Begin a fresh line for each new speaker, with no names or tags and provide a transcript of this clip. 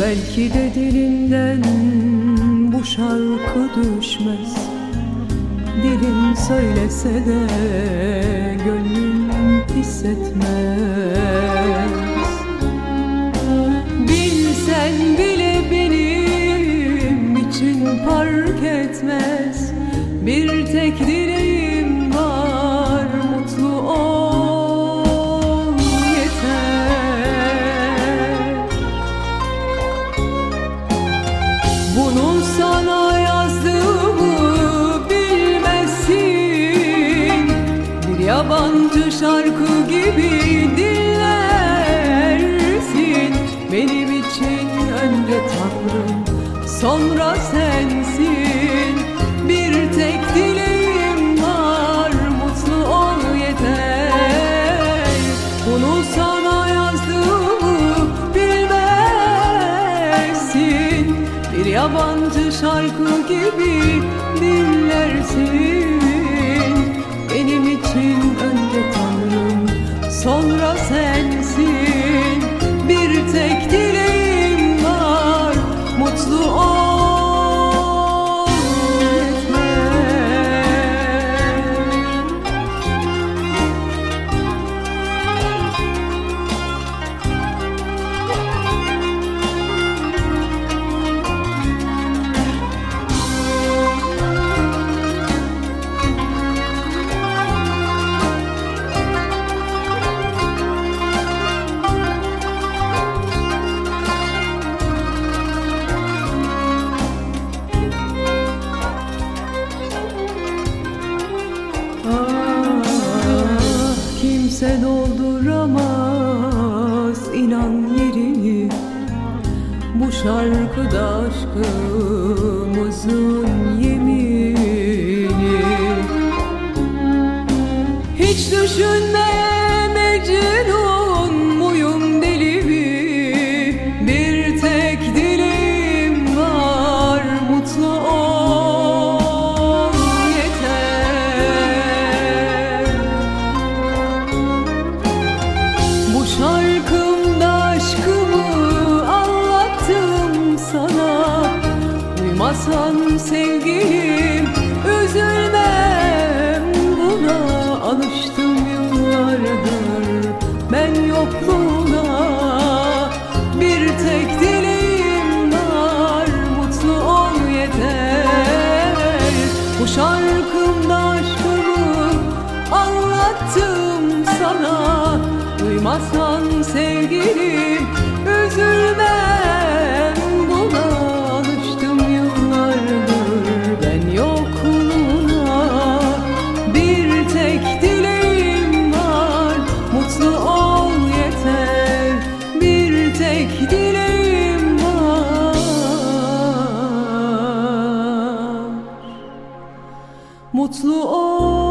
Belki de dilinden bu şarkı düşmez. Dilin söylese de gönlün hissetmez. Bilsen bile benim için fark etmez? Bir tek dileğim şarkı gibi dinlersin. Benim için önce Tanrım sonra sensin. Bir tek dileğim var mutlu ol yeter. Bunu sana yazdığımı bilmezsin. Bir yabancı şarkı gibi dinlersin kimse dolduramaz. İnan yerini Bu şarkıda aşkımızın Duymasan sevgilim üzülmem. Buna Alıştım yıllardır. Ben yokluğuna Bir tek dileğim var. Mutlu ol yeter. Bu şarkımda aşkımı anlattım sana. Duymasan sevgilim Mutlu ol